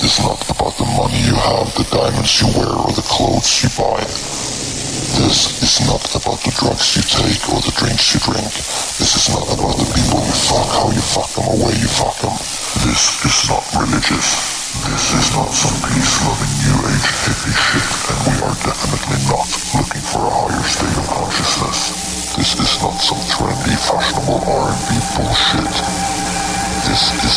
This is not about the money you have, the diamonds you wear, or the clothes you buy. This is not about the drugs you take or the drinks you drink. This is not about the people you fuck, how you fuck them, or where you fuck them. This is not religious. This is not some peace-loving new age hippie shit, and we are definitely not looking for a higher state of consciousness. This is not some trendy, fashionable R&B bullshit. This is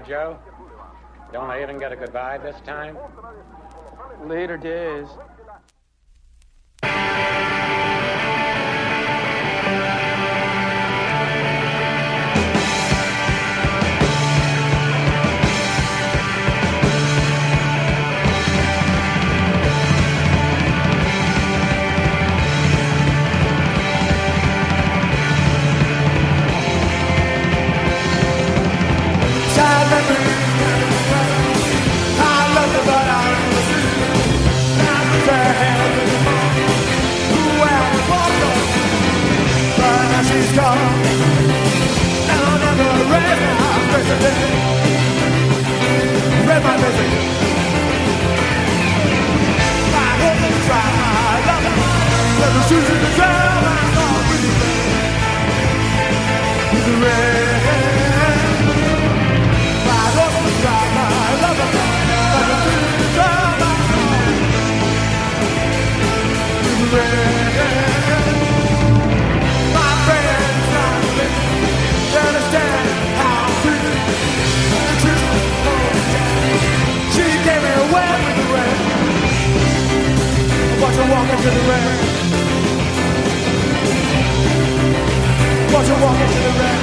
Joe? Don't I even get a goodbye this time? Later days. My message. My message. I hope you try. I love you. Let the Watch her walk to the rain. Watch her walk to the rain.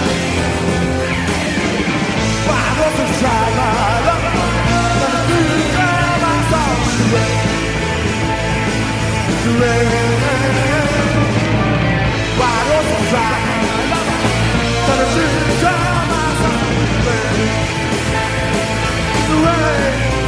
Why was it try my love? Let the time I try my love? The time the rain.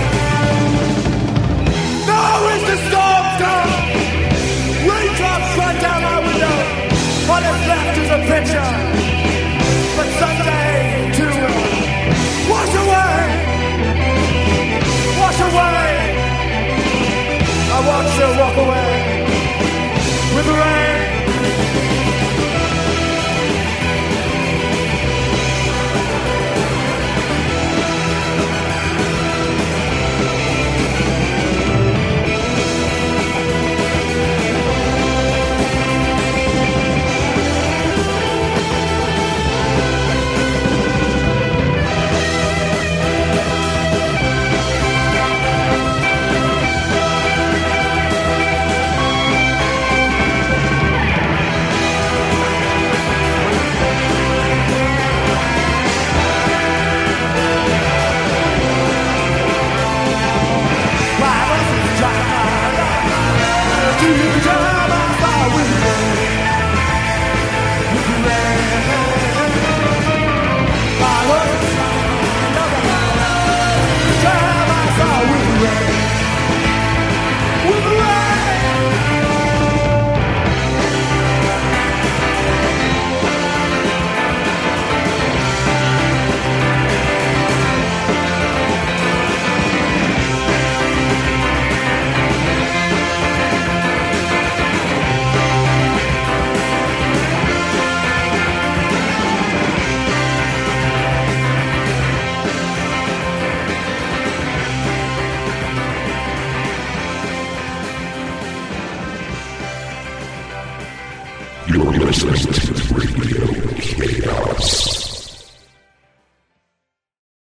far away. To Radio Chaos.